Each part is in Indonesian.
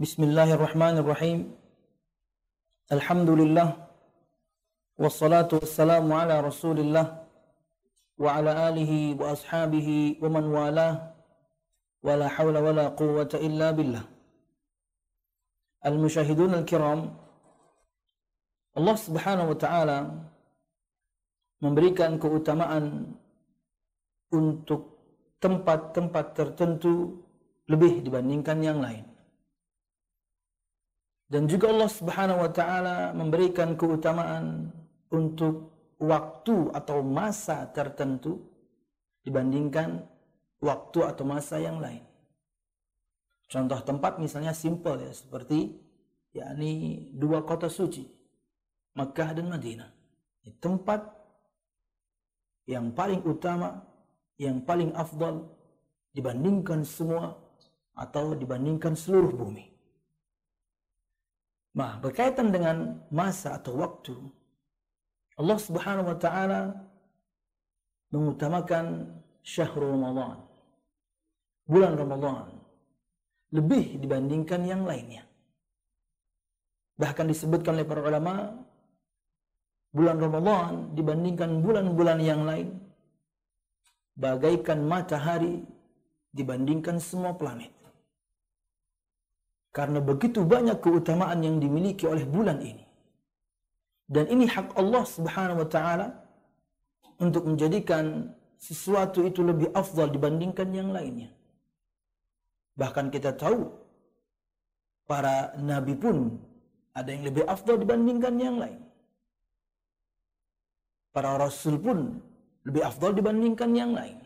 Bismillahirrahmanirrahim. Alhamdulillah. Wassalatu wassalamu ala rasulillah. Wa ala alihi wa ashabihi wa man walah. Wa la hawla wa la quwwata illa billah. Al-mushahidun al-kiram. Allah subhanahu wa ta'ala memberikan keutamaan untuk tempat-tempat tertentu lebih dibandingkan yang lain. Dan juga Allah Subhanahu wa taala memberikan keutamaan untuk waktu atau masa tertentu dibandingkan waktu atau masa yang lain. Contoh tempat misalnya simple ya seperti yakni dua kota suci Makkah dan Madinah. Di tempat yang paling utama, yang paling afdal dibandingkan semua atau dibandingkan seluruh bumi. Nah, berkaitan dengan masa atau waktu, Allah Subhanahu wa taala mengutamakan syahrul Ramadan. Bulan Ramadan lebih dibandingkan yang lainnya. Bahkan disebutkan oleh para ulama bulan Ramadan dibandingkan bulan-bulan yang lain bagaikan matahari dibandingkan semua planet. Karena begitu banyak keutamaan yang dimiliki oleh bulan ini. Dan ini hak Allah Subhanahu wa taala untuk menjadikan sesuatu itu lebih afdal dibandingkan yang lainnya. Bahkan kita tahu para nabi pun ada yang lebih afdal dibandingkan yang lain. Para rasul pun lebih afdal dibandingkan yang lain.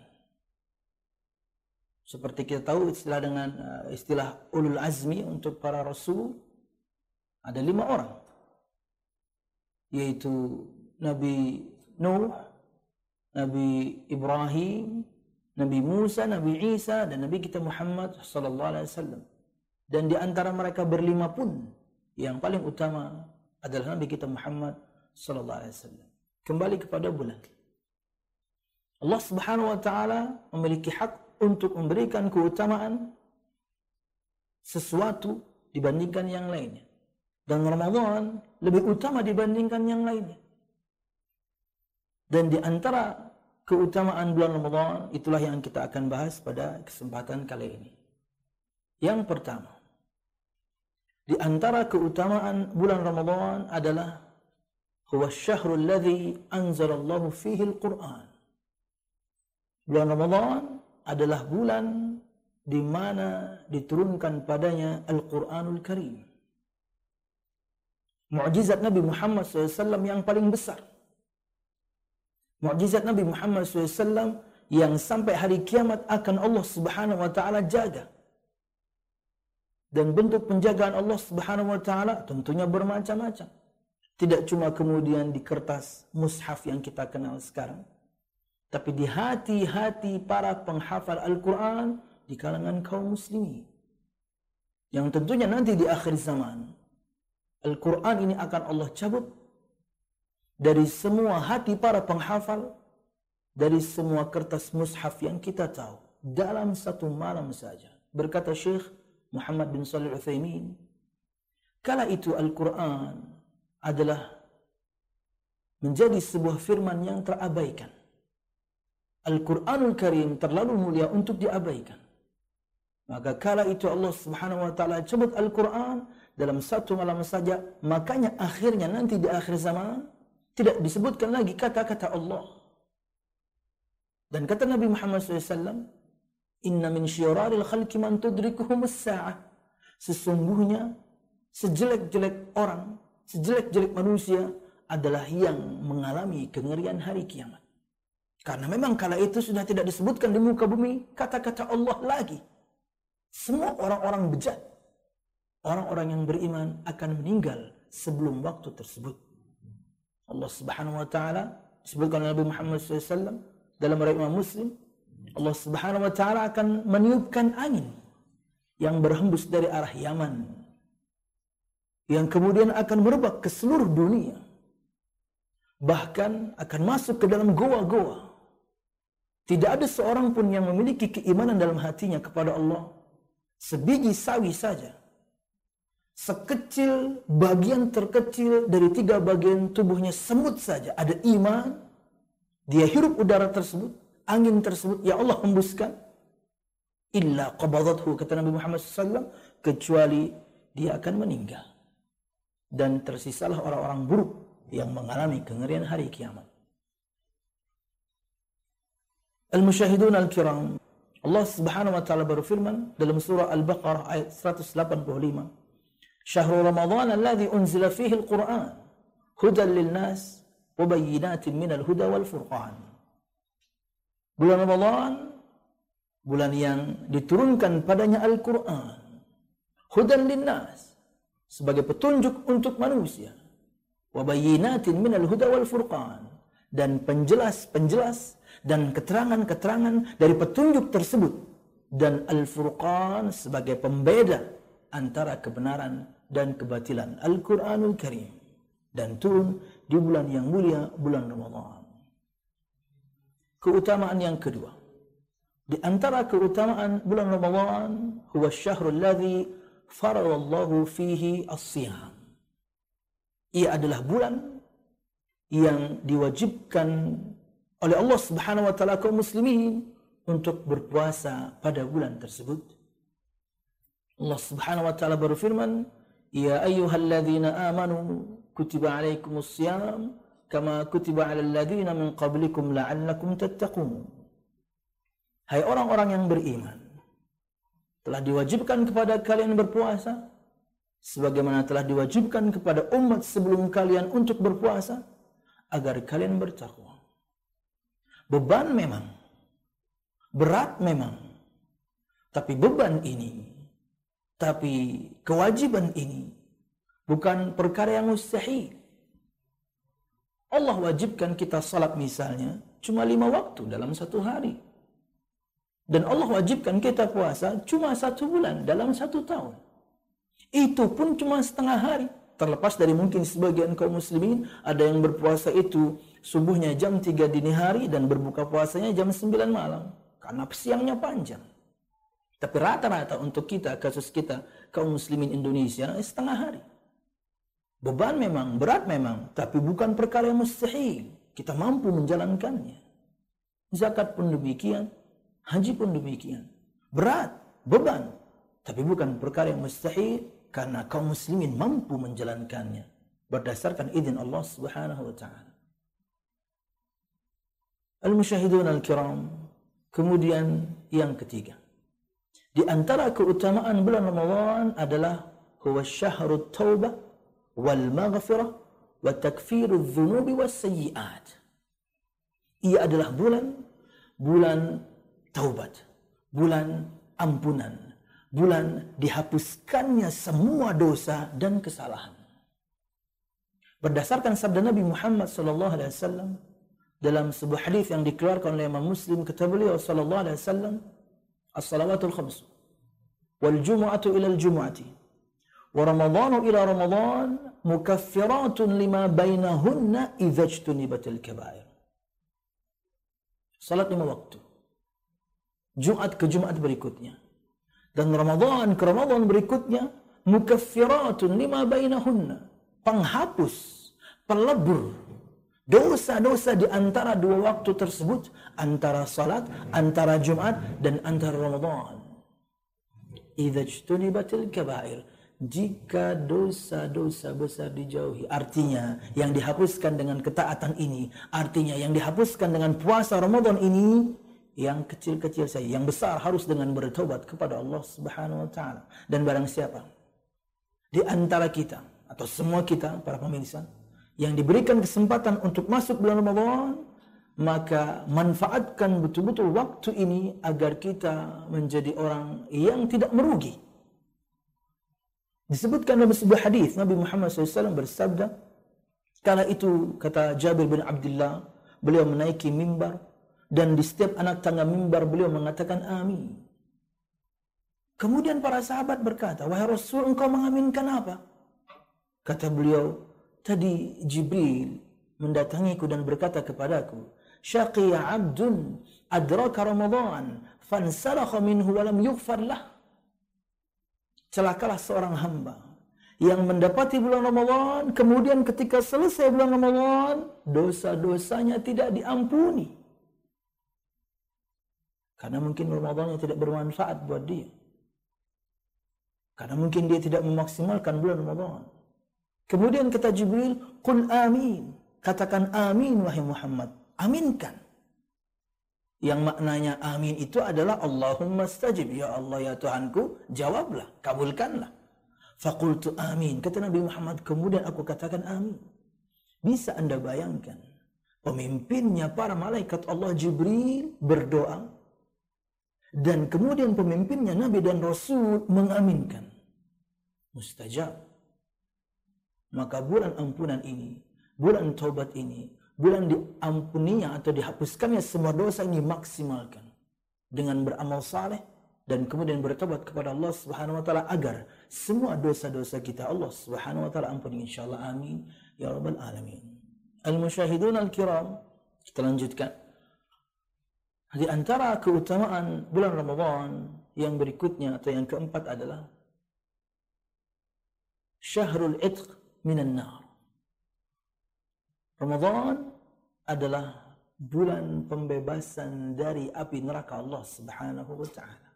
Seperti kita tahu istilah dengan uh, istilah ulul azmi untuk para rasul ada lima orang. Yaitu Nabi Nuh, Nabi Ibrahim, Nabi Musa, Nabi Isa dan Nabi kita Muhammad sallallahu alaihi wasallam. Dan di antara mereka berlima pun yang paling utama adalah Nabi kita Muhammad sallallahu alaihi wasallam. Kembali kepada bulan. Allah Subhanahu wa taala memiliki hak untuk memberikan keutamaan sesuatu dibandingkan yang lainnya. Dan Ramadan lebih utama dibandingkan yang lainnya. Dan di antara keutamaan bulan Ramadan itulah yang kita akan bahas pada kesempatan kali ini. Yang pertama, di antara keutamaan bulan Ramadan adalah huwa syahrul ladzi anzalallahu fihi al-Qur'an. Bulan Ramadan adalah bulan di mana diturunkan padanya Al-Quranul Karim. Mu'jizat Nabi Muhammad SAW yang paling besar. Mu'jizat Nabi Muhammad SAW yang sampai hari kiamat akan Allah Subhanahu wa taala jaga. Dan bentuk penjagaan Allah Subhanahu wa taala tentunya bermacam-macam. Tidak cuma kemudian di kertas mushaf yang kita kenal sekarang, tapi di hati-hati para penghafal Al-Quran di kalangan kaum muslimin. Yang tentunya nanti di akhir zaman, Al-Quran ini akan Allah cabut dari semua hati para penghafal, dari semua kertas mushaf yang kita tahu, dalam satu malam saja. Berkata Syekh Muhammad bin Salih Uthaymin, kala itu Al-Quran adalah menjadi sebuah firman yang terabaikan Al-Quranul Karim terlalu mulia untuk diabaikan. Maka kala itu Allah Subhanahu wa taala cabut Al-Qur'an dalam satu malam saja, makanya akhirnya nanti di akhir zaman tidak disebutkan lagi kata-kata Allah. Dan kata Nabi Muhammad SAW, Inna min syiraril khalqi man sa'ah. Sesungguhnya sejelek-jelek orang, sejelek-jelek manusia adalah yang mengalami kengerian hari kiamat. Karena memang kala itu sudah tidak disebutkan di muka bumi kata-kata Allah lagi. Semua orang-orang bejat, orang-orang yang beriman akan meninggal sebelum waktu tersebut. Allah Subhanahu wa taala disebutkan oleh Nabi Muhammad SAW dalam riwayat Muslim, Allah Subhanahu wa taala akan meniupkan angin yang berhembus dari arah Yaman yang kemudian akan merebak ke seluruh dunia bahkan akan masuk ke dalam goa-goa tidak ada seorang pun yang memiliki keimanan dalam hatinya kepada Allah. Sebiji sawi saja. sekecil bagian terkecil dari tiga bagian tubuhnya semut saja ada iman dia hirup udara tersebut angin tersebut ya Allah hembuskan illa qabadathu kata Nabi Muhammad SAW kecuali dia akan meninggal dan tersisalah orang-orang buruk yang mengalami kengerian hari kiamat Al-Musyahidun Al-Kiram. Allah Subhanahu wa taala berfirman dalam surah Al-Baqarah ayat 185. Syahrul Ramadhan alladhi unzila fihi Al-Qur'an hudan lin-nas wa minal huda wal furqan. Bulan Ramadhan bulan yang diturunkan padanya Al-Qur'an hudan lin-nas sebagai petunjuk untuk manusia minal huda wal furqan dan penjelas-penjelas dan keterangan-keterangan dari petunjuk tersebut dan Al-Furqan sebagai pembeda antara kebenaran dan kebatilan. Al-Quranul Karim. Dan turun di bulan yang mulia, bulan Ramadan. Keutamaan yang kedua. Di antara keutamaan bulan Ramadan, huwa syahrul ladhi faradallahu fihi as-siyam. Ia adalah bulan yang diwajibkan oleh Allah Subhanahu wa taala kaum muslimin untuk berpuasa pada bulan tersebut. Allah Subhanahu wa taala berfirman, "Ya ayyuhalladzina amanu kutiba alaikumus syiyam kama kutiba alal ladzina min qablikum la'allakum tattaqun." Hai orang-orang yang beriman, telah diwajibkan kepada kalian berpuasa sebagaimana telah diwajibkan kepada umat sebelum kalian untuk berpuasa agar kalian bertakwa. Beban memang berat memang tapi beban ini tapi kewajiban ini bukan perkara yang mustahil. Allah wajibkan kita salat misalnya cuma lima waktu dalam satu hari. Dan Allah wajibkan kita puasa cuma satu bulan dalam satu tahun. Itu pun cuma setengah hari. Terlepas dari mungkin sebagian kaum muslimin ada yang berpuasa itu subuhnya jam 3 dini hari dan berbuka puasanya jam 9 malam. Karena siangnya panjang. Tapi rata-rata untuk kita, kasus kita, kaum muslimin Indonesia, setengah hari. Beban memang, berat memang, tapi bukan perkara yang mustahil. Kita mampu menjalankannya. Zakat pun demikian, haji pun demikian. Berat, beban, tapi bukan perkara yang mustahil karena kaum muslimin mampu menjalankannya berdasarkan izin Allah Subhanahu wa taala. Al-musyahidun al-kiram. Kemudian yang ketiga. Di antara keutamaan bulan Ramadan adalah huwa syahrut taubah wal maghfirah wa takfirudz dzunubi was sayyi'at. Ia adalah bulan bulan taubat, bulan ampunan, bulan dihapuskannya semua dosa dan kesalahan. Berdasarkan sabda Nabi Muhammad sallallahu alaihi wasallam dalam sebuah hadis yang dikeluarkan oleh Imam Muslim kata beliau sallallahu alaihi wasallam as-salawatul khams wal jumu'atu ila al-jumu'ati wa ramadhanu ila ramadhan mukaffiratun lima bainahunna idza ijtunibatil kabair salat lima waktu. Jumat ke Jumat berikutnya. Dan Ramadan ke Ramadan berikutnya mukaffiratun lima bainahunna penghapus pelebur Dosa-dosa di antara dua waktu tersebut, antara salat, antara Jumat, dan antara Ramadan. Idza ijtunibatil kabair. Jika dosa-dosa besar dijauhi, artinya yang dihapuskan dengan ketaatan ini, artinya yang dihapuskan dengan puasa Ramadan ini, yang kecil-kecil saja, yang besar harus dengan bertobat kepada Allah Subhanahu wa taala. Dan barang siapa di antara kita atau semua kita para pemirsa yang diberikan kesempatan untuk masuk bulan Ramadan, maka manfaatkan betul-betul waktu ini agar kita menjadi orang yang tidak merugi. Disebutkan dalam sebuah hadis Nabi Muhammad SAW bersabda, kala itu kata Jabir bin Abdullah, beliau menaiki mimbar dan di setiap anak tangga mimbar beliau mengatakan amin. Kemudian para sahabat berkata, wahai Rasul engkau mengaminkan apa? Kata beliau, Tadi Jibril mendatangiku dan berkata kepadaku, Syaqiya abdun adraka Ramadan fansalakha minhu walam yughfar lah. Celakalah seorang hamba yang mendapati bulan Ramadan, kemudian ketika selesai bulan Ramadan, dosa-dosanya tidak diampuni. Karena mungkin Ramadannya tidak bermanfaat buat dia. Karena mungkin dia tidak memaksimalkan bulan Ramadan. Kemudian kata Jibril, Qul amin. Katakan amin wahai Muhammad. Aminkan. Yang maknanya amin itu adalah Allahumma stajib. Ya Allah ya Tuhanku, jawablah, kabulkanlah. Fakultu amin. Kata Nabi Muhammad, kemudian aku katakan amin. Bisa anda bayangkan, pemimpinnya para malaikat Allah Jibril berdoa, dan kemudian pemimpinnya Nabi dan Rasul mengaminkan. Mustajab. Maka bulan ampunan ini, bulan taubat ini, bulan diampuninya atau dihapuskannya semua dosa ini maksimalkan. Dengan beramal saleh, dan kemudian bertobat kepada Allah Subhanahu wa taala agar semua dosa-dosa kita Allah Subhanahu wa taala ampuni insyaallah amin ya rabbal alamin. Al-musyahidun al-kiram kita lanjutkan. Di antara keutamaan bulan Ramadan yang berikutnya atau yang keempat adalah Syahrul Itq minan nar. Ramadan adalah bulan pembebasan dari api neraka Allah Subhanahu wa taala.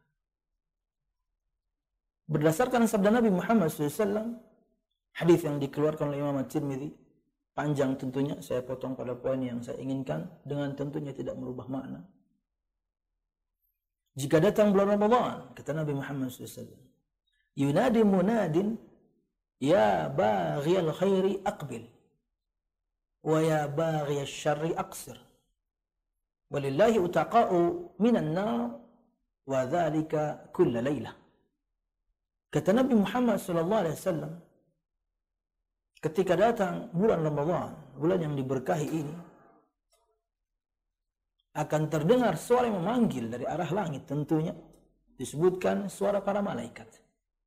Berdasarkan sabda Nabi Muhammad SAW, hadis yang dikeluarkan oleh Imam At-Tirmidzi, panjang tentunya, saya potong pada poin yang saya inginkan, dengan tentunya tidak merubah makna. Jika datang bulan Ramadan, kata Nabi Muhammad SAW, yunadi munadin, ya baghiyal khairi aqbil, wa ya baghiyal syarri aqsir. Walillahi utaqa'u minan nar, wa dhalika kulla laylah. Kata Nabi Muhammad sallallahu alaihi wasallam ketika datang bulan Ramadan, bulan yang diberkahi ini akan terdengar suara yang memanggil dari arah langit tentunya disebutkan suara para malaikat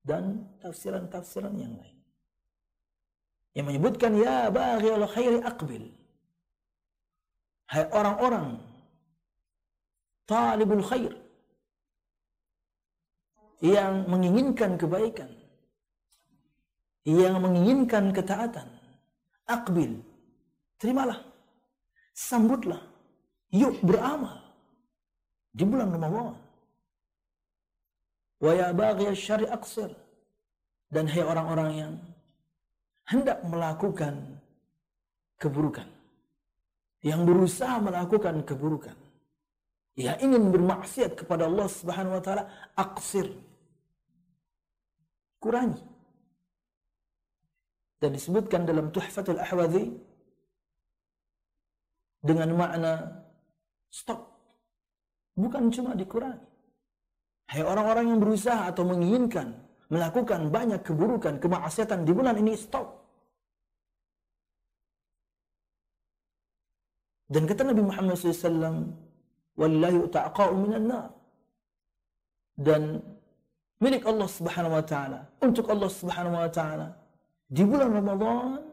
dan tafsiran-tafsiran yang lain. Yang menyebutkan ya baghil khairi aqbil. Hai orang-orang talibul khair yang menginginkan kebaikan, yang menginginkan ketaatan, akbil, terimalah, sambutlah, yuk beramal di bulan Ramadan. Wa ya baghi syari aqsir. Dan hai orang-orang yang hendak melakukan keburukan. Yang berusaha melakukan keburukan. Yang ingin bermaksiat kepada Allah Subhanahu wa taala, aqsir kurangi. Dan disebutkan dalam Tuhfatul Ahwadhi dengan makna stop. Bukan cuma dikurangi. Hai orang-orang yang berusaha atau menginginkan melakukan banyak keburukan, kemaksiatan di bulan ini stop. Dan kata Nabi Muhammad SAW, Wallahi uta'aqa'u minan nar. Dan milik Allah Subhanahu wa taala, untuk Allah Subhanahu wa taala. Di bulan Ramadan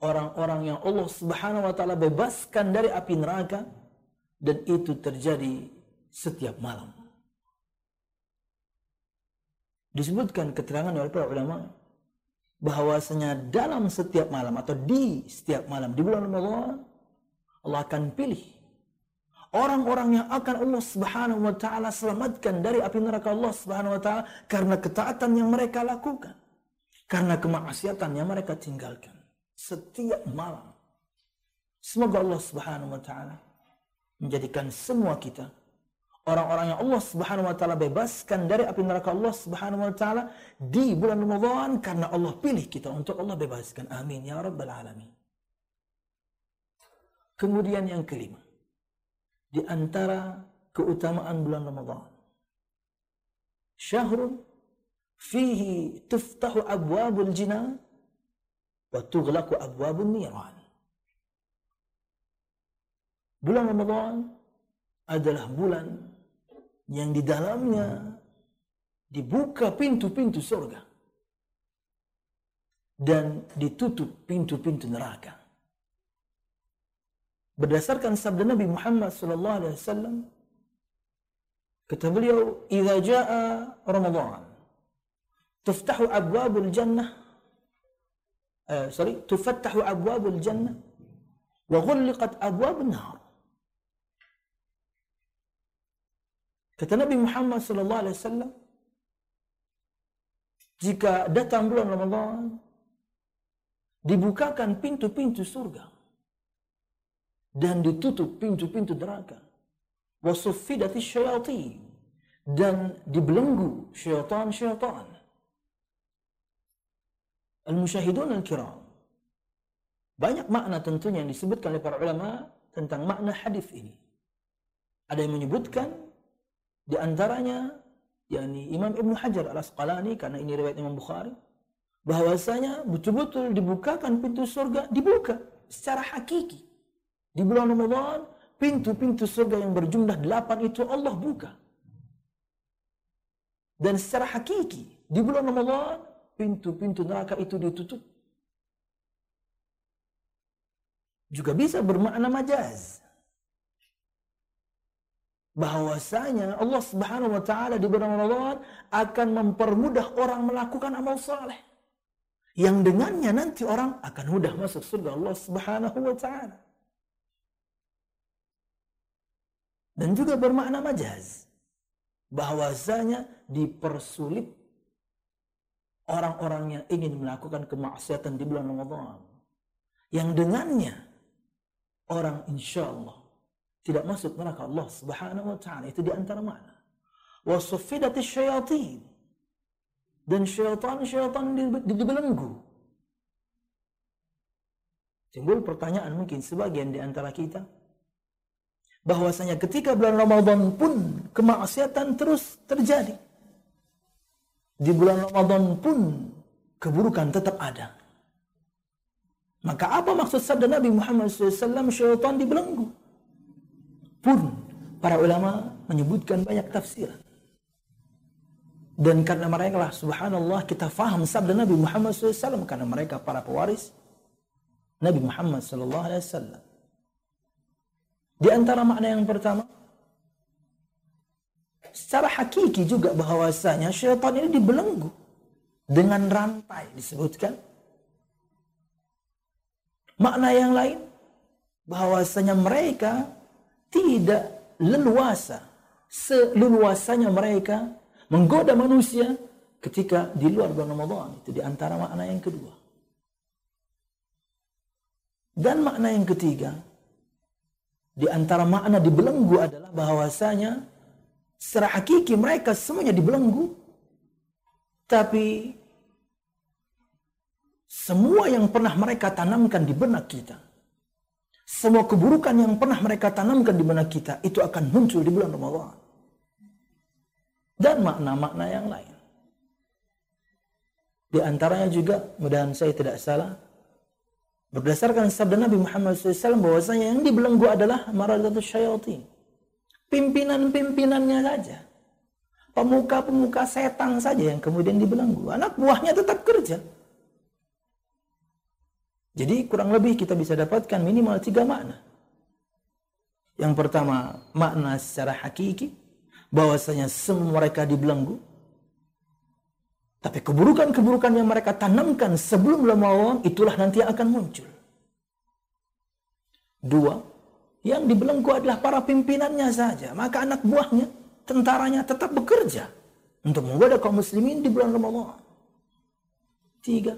orang-orang yang Allah Subhanahu wa taala bebaskan dari api neraka dan itu terjadi setiap malam. Disebutkan keterangan oleh para ulama bahwasanya dalam setiap malam atau di setiap malam di bulan Ramadan Allah akan pilih orang-orang yang akan Allah Subhanahu wa taala selamatkan dari api neraka Allah Subhanahu wa taala karena ketaatan yang mereka lakukan. Karena kemaksiatan yang mereka tinggalkan setiap malam. Semoga Allah Subhanahu wa taala menjadikan semua kita orang-orang yang Allah Subhanahu wa taala bebaskan dari api neraka Allah Subhanahu wa taala di bulan Ramadan karena Allah pilih kita untuk Allah bebaskan. Amin ya rabbal alamin. Kemudian yang kelima, di antara keutamaan bulan Ramadan. Syahrun fihi tuftahu abwabul jinan wa tughlaqu abwabun niran. Bulan Ramadan adalah bulan yang di dalamnya dibuka pintu-pintu surga dan ditutup pintu-pintu neraka. Berdasarkan sabda Nabi Muhammad sallallahu alaihi wasallam kata beliau, "Idza jaa Ramadan tuftahu abwabul jannah uh, sorry tufattahu abwabul jannah wa ghulliqat abwabun nar kata Nabi Muhammad sallallahu alaihi wasallam jika datang bulan Ramadan dibukakan pintu-pintu surga dan ditutup pintu-pintu neraka. Wasuffidati syayatin dan dibelenggu syaitan-syaitan. Al-musyahidun al-kiram. Banyak makna tentunya yang disebutkan oleh para ulama tentang makna hadis ini. Ada yang menyebutkan di antaranya yakni Imam Ibn Hajar al-Asqalani karena ini riwayat Imam Bukhari bahwasanya betul-betul dibukakan pintu surga dibuka secara hakiki. Di bulan Ramadan pintu-pintu surga yang berjumlah delapan itu Allah buka. Dan secara hakiki di bulan Ramadan pintu-pintu neraka itu ditutup. Juga bisa bermakna majaz bahwasanya Allah Subhanahu wa taala di bulan Ramadan akan mempermudah orang melakukan amal saleh. Yang dengannya nanti orang akan mudah masuk surga Allah Subhanahu wa taala. Dan juga bermakna majaz. Bahwasanya dipersulit orang-orang yang ingin melakukan kemaksiatan di bulan Ramadan. Yang dengannya orang insya Allah tidak masuk neraka Allah Subhanahu wa taala itu di antara makna. Wa suffidatis syayatin dan syaitan-syaitan dibelenggu. Timbul pertanyaan mungkin sebagian di antara kita bahwasanya ketika bulan Ramadan pun kemaksiatan terus terjadi. Di bulan Ramadan pun keburukan tetap ada. Maka apa maksud sabda Nabi Muhammad SAW syaitan dibelenggu? Pun para ulama menyebutkan banyak tafsiran. Dan karena mereka lah subhanallah kita faham sabda Nabi Muhammad SAW karena mereka para pewaris Nabi Muhammad SAW. Di antara makna yang pertama, secara hakiki juga bahwasanya syaitan ini dibelenggu dengan rantai disebutkan. Makna yang lain, bahwasanya mereka tidak leluasa. Seleluasanya mereka menggoda manusia ketika di luar bulan Ramadan. Itu di antara makna yang kedua. Dan makna yang ketiga di antara makna dibelenggu adalah bahwasanya secara hakiki mereka semuanya dibelenggu. Tapi semua yang pernah mereka tanamkan di benak kita semua keburukan yang pernah mereka tanamkan di benak kita itu akan muncul di bulan Ramadan. Dan makna-makna yang lain. Di antaranya juga, mudah saya tidak salah, berdasarkan sabda Nabi Muhammad SAW bahwasanya yang dibelenggu adalah maradatul syaitan. Pimpinan-pimpinannya saja. Pemuka-pemuka setan saja yang kemudian dibelenggu. Anak buahnya tetap kerja. Jadi kurang lebih kita bisa dapatkan minimal tiga makna. Yang pertama, makna secara hakiki, bahwasanya semua mereka dibelenggu. Tapi keburukan-keburukan yang mereka tanamkan sebelum Ramadan itulah nanti yang akan muncul. Dua, yang dibelenggu adalah para pimpinannya saja. Maka anak buahnya, tentaranya tetap bekerja untuk menggoda kaum muslimin di bulan Ramadan. Tiga,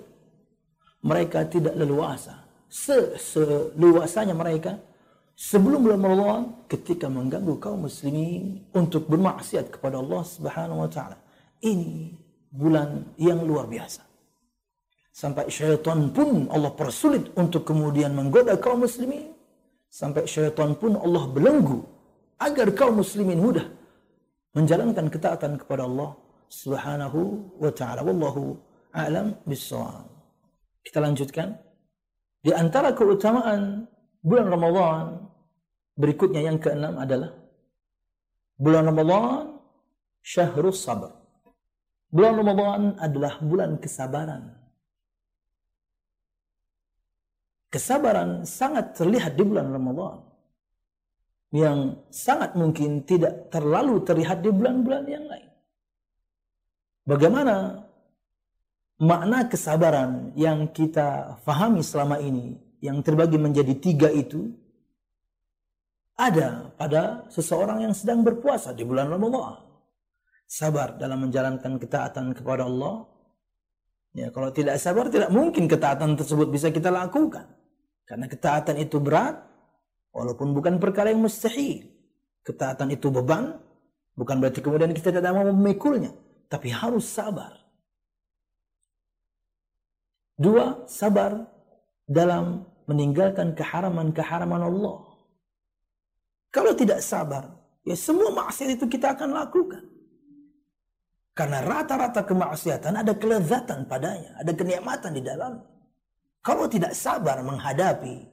mereka tidak leluasa. Seluasanya mereka sebelum bulan Ramadan ketika mengganggu kaum muslimin untuk bermaksiat kepada Allah Subhanahu wa taala. Ini bulan yang luar biasa. Sampai syaitan pun Allah persulit untuk kemudian menggoda kaum muslimin. Sampai syaitan pun Allah belenggu agar kaum muslimin mudah menjalankan ketaatan kepada Allah Subhanahu wa taala. Wallahu a'lam bissawab. Kita lanjutkan. Di antara keutamaan bulan Ramadan berikutnya yang keenam adalah bulan Ramadan syahrus sabar. Bulan Ramadan adalah bulan kesabaran. Kesabaran sangat terlihat di bulan Ramadan. Yang sangat mungkin tidak terlalu terlihat di bulan-bulan yang lain. Bagaimana makna kesabaran yang kita fahami selama ini yang terbagi menjadi tiga itu ada pada seseorang yang sedang berpuasa di bulan Ramadan. Sabar dalam menjalankan ketaatan kepada Allah. Ya, kalau tidak sabar tidak mungkin ketaatan tersebut bisa kita lakukan. Karena ketaatan itu berat walaupun bukan perkara yang mustahil. Ketaatan itu beban bukan berarti kemudian kita tidak mau memikulnya, tapi harus sabar. Dua, sabar dalam meninggalkan keharaman-keharaman Allah. Kalau tidak sabar, ya semua maksiat itu kita akan lakukan. Karena rata-rata kemaksiatan ada kelezatan padanya, ada kenikmatan di dalam. Kalau tidak sabar menghadapi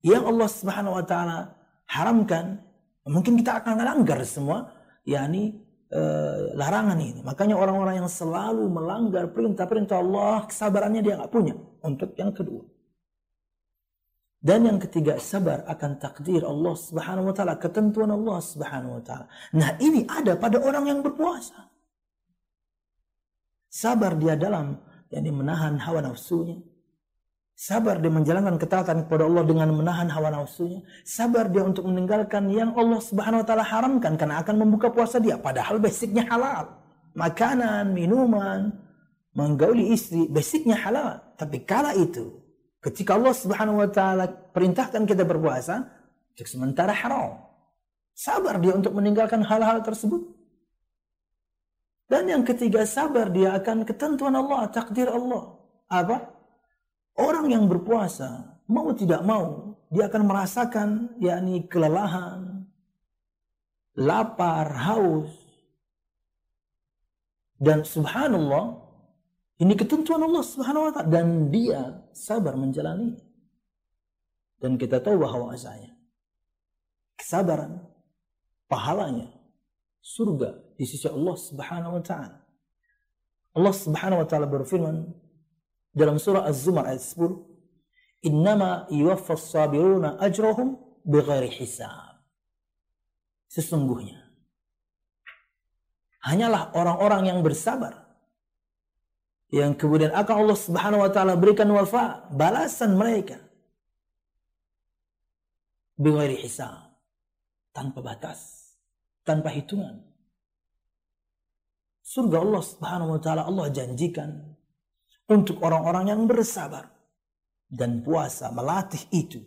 yang Allah Subhanahu wa taala haramkan, mungkin kita akan melanggar semua yakni eh, larangan ini. Makanya orang-orang yang selalu melanggar perintah-perintah Allah, kesabarannya dia nggak punya. Untuk yang kedua. Dan yang ketiga, sabar akan takdir Allah Subhanahu wa taala, ketentuan Allah Subhanahu wa taala. Nah, ini ada pada orang yang berpuasa. Sabar dia dalam yakni menahan hawa nafsunya. Sabar dia menjalankan ketaatan kepada Allah dengan menahan hawa nafsunya. Sabar dia untuk meninggalkan yang Allah Subhanahu wa taala haramkan karena akan membuka puasa dia padahal basicnya halal. Makanan, minuman, menggauli istri, basicnya halal. Tapi kala itu Ketika Allah Subhanahu wa taala perintahkan kita berpuasa, untuk sementara haram. Sabar dia untuk meninggalkan hal-hal tersebut. Dan yang ketiga sabar dia akan ketentuan Allah, takdir Allah. Apa? Orang yang berpuasa mau tidak mau dia akan merasakan yakni kelelahan, lapar, haus. Dan subhanallah ini ketentuan Allah Subhanahu wa taala dan dia sabar menjalani. Dan kita tahu bahwasanya kesabaran pahalanya surga di sisi Allah Subhanahu wa taala. Allah Subhanahu wa taala berfirman dalam surah Az-Zumar ayat 10, "Innama yuwaffas sabiruna ajrahum bighairi hisab." Sesungguhnya hanyalah orang-orang yang bersabar yang kemudian akan Allah Subhanahu wa taala berikan wafa balasan mereka bighairi hisab tanpa batas tanpa hitungan surga Allah Subhanahu wa taala Allah janjikan untuk orang-orang yang bersabar dan puasa melatih itu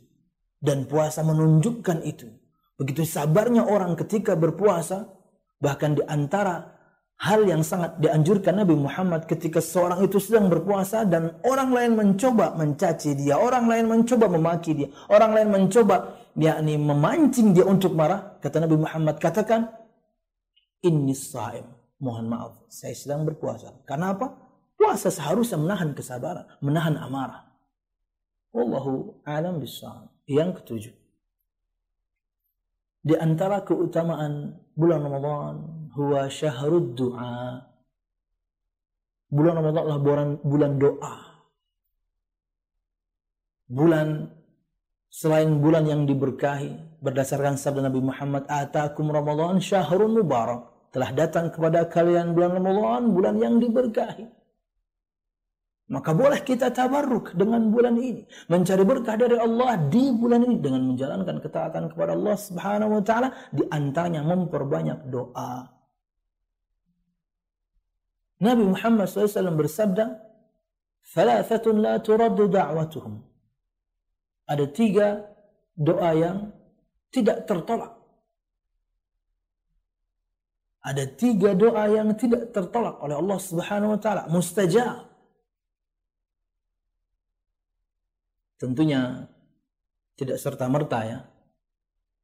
dan puasa menunjukkan itu begitu sabarnya orang ketika berpuasa bahkan di antara hal yang sangat dianjurkan Nabi Muhammad ketika seorang itu sedang berpuasa dan orang lain mencoba mencaci dia, orang lain mencoba memaki dia, orang lain mencoba yakni memancing dia untuk marah. Kata Nabi Muhammad, katakan, ini saim. Mohon maaf, saya sedang berpuasa. Karena apa? Puasa seharusnya menahan kesabaran, menahan amarah. Wallahu alam bisawab. Yang ketujuh. Di antara keutamaan bulan Ramadan huwa syahrud du'a. Bulan Ramadan adalah bulan, bulan doa. Bulan selain bulan yang diberkahi berdasarkan sabda Nabi Muhammad atakum Ramadan syahrun mubarak telah datang kepada kalian bulan Ramadan bulan yang diberkahi maka boleh kita tabarruk dengan bulan ini. Mencari berkah dari Allah di bulan ini. Dengan menjalankan ketaatan kepada Allah subhanahu wa ta'ala. Di antaranya memperbanyak doa. Nabi Muhammad SAW bersabda, "Thalathatun la turaddu da'watuhum." Ada tiga doa yang tidak tertolak. Ada tiga doa yang tidak tertolak oleh Allah Subhanahu wa taala, mustajab. Tentunya tidak serta-merta ya.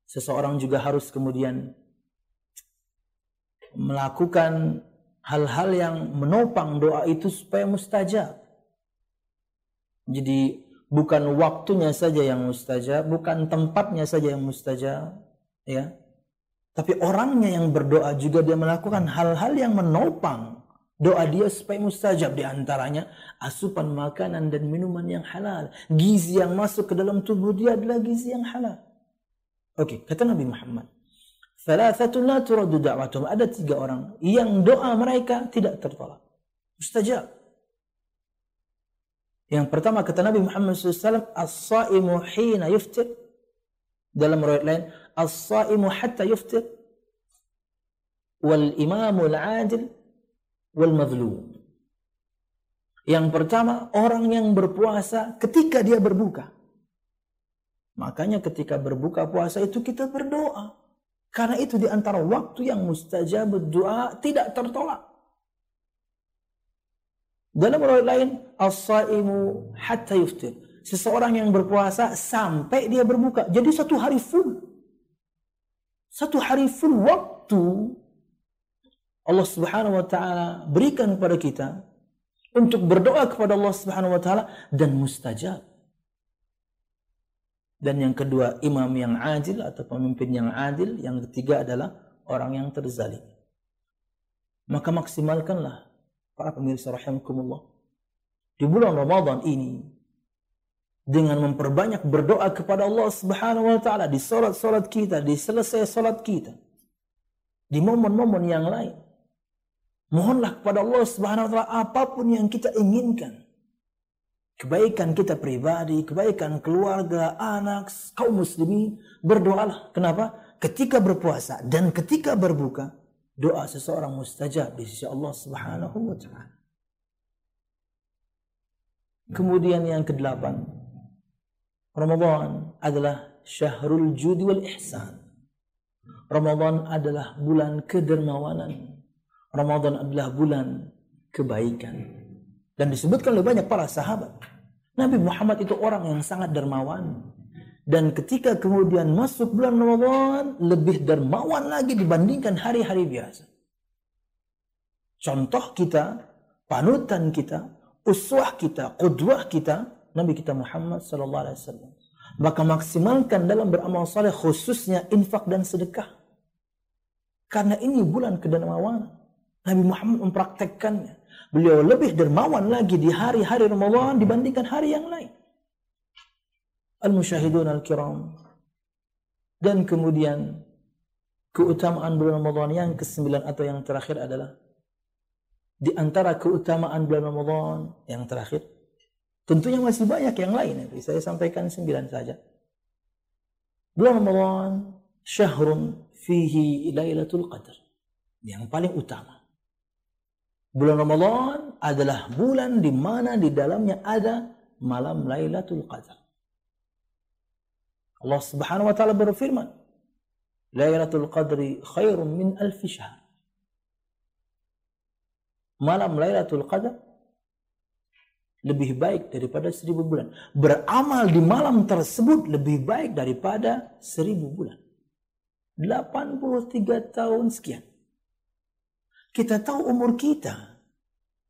Seseorang juga harus kemudian melakukan hal-hal yang menopang doa itu supaya mustajab. Jadi bukan waktunya saja yang mustajab, bukan tempatnya saja yang mustajab, ya. Tapi orangnya yang berdoa juga dia melakukan hal-hal yang menopang doa dia supaya mustajab di antaranya asupan makanan dan minuman yang halal. Gizi yang masuk ke dalam tubuh dia adalah gizi yang halal. Oke, kata Nabi Muhammad Thalathatun la turaddu da'watuhum. Ada tiga orang yang doa mereka tidak tertolak. Mustajab. Yang pertama kata Nabi Muhammad SAW, As-saimu hina yuftir. Dalam riwayat lain, As-saimu hatta yuftir. Wal imamul adil wal mazlum. Yang pertama, orang yang berpuasa ketika dia berbuka. Makanya ketika berbuka puasa itu kita berdoa. Karena itu di antara waktu yang mustajab doa tidak tertolak. Dalam riwayat lain, as-saimu hatta yuftir. Seseorang yang berpuasa sampai dia berbuka. Jadi satu hari full. Satu hari full waktu Allah Subhanahu wa taala berikan kepada kita untuk berdoa kepada Allah Subhanahu wa taala dan mustajab. Dan yang kedua, imam yang adil atau pemimpin yang adil. Yang ketiga adalah orang yang terzalim. Maka maksimalkanlah para pemirsa rahimakumullah di bulan Ramadan ini dengan memperbanyak berdoa kepada Allah Subhanahu wa taala di salat-salat kita, di selesai salat kita, di momen-momen yang lain. Mohonlah kepada Allah Subhanahu wa taala apa pun yang kita inginkan. Kebaikan kita pribadi, kebaikan keluarga, anak, kaum muslimin, berdoalah. Kenapa? Ketika berpuasa dan ketika berbuka, doa seseorang mustajab di sisi Allah Subhanahu wa taala. Kemudian yang kedelapan, Ramadan adalah syahrul judi wal ihsan. Ramadan adalah bulan kedermawanan. Ramadan adalah bulan kebaikan. Dan disebutkan oleh banyak para sahabat. Nabi Muhammad itu orang yang sangat dermawan. Dan ketika kemudian masuk bulan Ramadan, lebih dermawan lagi dibandingkan hari-hari biasa. Contoh kita, panutan kita, uswah kita, qudwah kita, Nabi kita Muhammad sallallahu alaihi wasallam. Maka maksimalkan dalam beramal saleh khususnya infak dan sedekah. Karena ini bulan kedermawanan. Nabi Muhammad mempraktekkannya. Beliau lebih dermawan lagi di hari-hari Ramadan dibandingkan hari yang lain al-musyahidun al-kiram. Dan kemudian keutamaan bulan Ramadan yang ke-9 atau yang terakhir adalah di antara keutamaan bulan Ramadan yang terakhir tentunya masih banyak yang lain tapi saya sampaikan 9 saja. Bulan Ramadan syahrun fihi lailatul qadar yang paling utama. Bulan Ramadan adalah bulan di mana di dalamnya ada malam Lailatul Qadar. Allah Subhanahu wa taala berfirman, Lailatul Qadri khairum min alf syahr. Malam Lailatul Qadar lebih baik daripada seribu bulan. Beramal di malam tersebut lebih baik daripada seribu bulan. 83 tahun sekian. Kita tahu umur kita.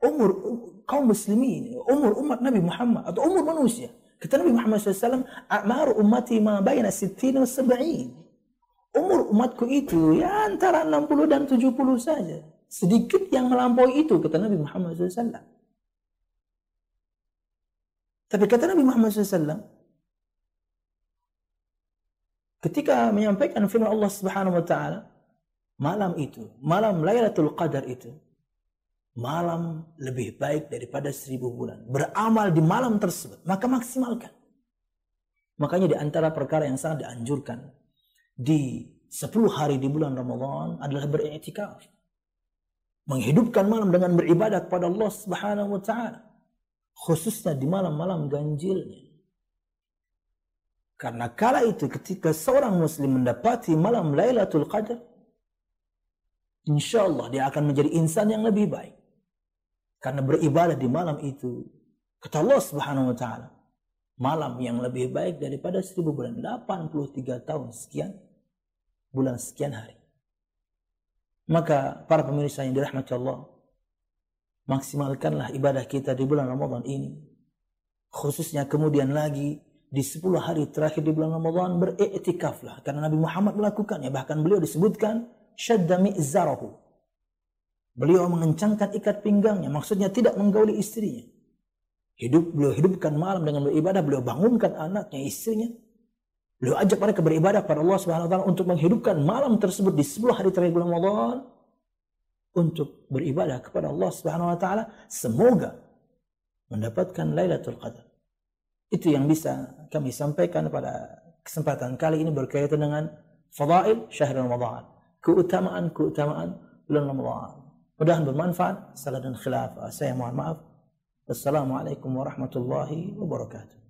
Umur kaum muslimin, umur umat Nabi Muhammad atau umur manusia Kata Nabi Muhammad SAW, A'mar ummati ma bayna sittin wa sab'in. Umur umatku itu ya antara 60 dan 70 saja. Sedikit yang melampaui itu, kata Nabi Muhammad SAW. Tapi kata Nabi Muhammad SAW, ketika menyampaikan firman Allah Subhanahu wa taala, malam itu, malam Lailatul Qadar itu, malam lebih baik daripada seribu bulan. Beramal di malam tersebut, maka maksimalkan. Makanya di antara perkara yang sangat dianjurkan di sepuluh hari di bulan Ramadan adalah beriktikaf. Menghidupkan malam dengan beribadah kepada Allah Subhanahu wa taala. Khususnya di malam-malam ganjilnya. Karena kala itu ketika seorang muslim mendapati malam Lailatul Qadar, insya Allah dia akan menjadi insan yang lebih baik. Karena beribadah di malam itu. Kata Allah subhanahu wa ta'ala. Malam yang lebih baik daripada seribu bulan. 83 tahun sekian. Bulan sekian hari. Maka para pemirsa yang dirahmati Allah. Maksimalkanlah ibadah kita di bulan Ramadan ini. Khususnya kemudian lagi di 10 hari terakhir di bulan Ramadan beriktikaflah. Karena Nabi Muhammad melakukannya. Bahkan beliau disebutkan syadda mi'zarahu Beliau mengencangkan ikat pinggangnya, maksudnya tidak menggauli istrinya. Hidup beliau hidupkan malam dengan beribadah, beliau bangunkan anaknya, istrinya. Beliau ajak mereka beribadah pada Allah Subhanahu wa taala untuk menghidupkan malam tersebut di 10 hari terakhir bulan Ramadan untuk beribadah kepada Allah Subhanahu wa taala. Semoga mendapatkan Lailatul Qadar. Itu yang bisa kami sampaikan pada kesempatan kali ini berkaitan dengan fadail syahr Ramadan. Keutamaan-keutamaan bulan Ramadan. Mudah bermanfaat. Salah dan khilaf. Saya mohon maaf. Wassalamualaikum warahmatullahi wabarakatuh.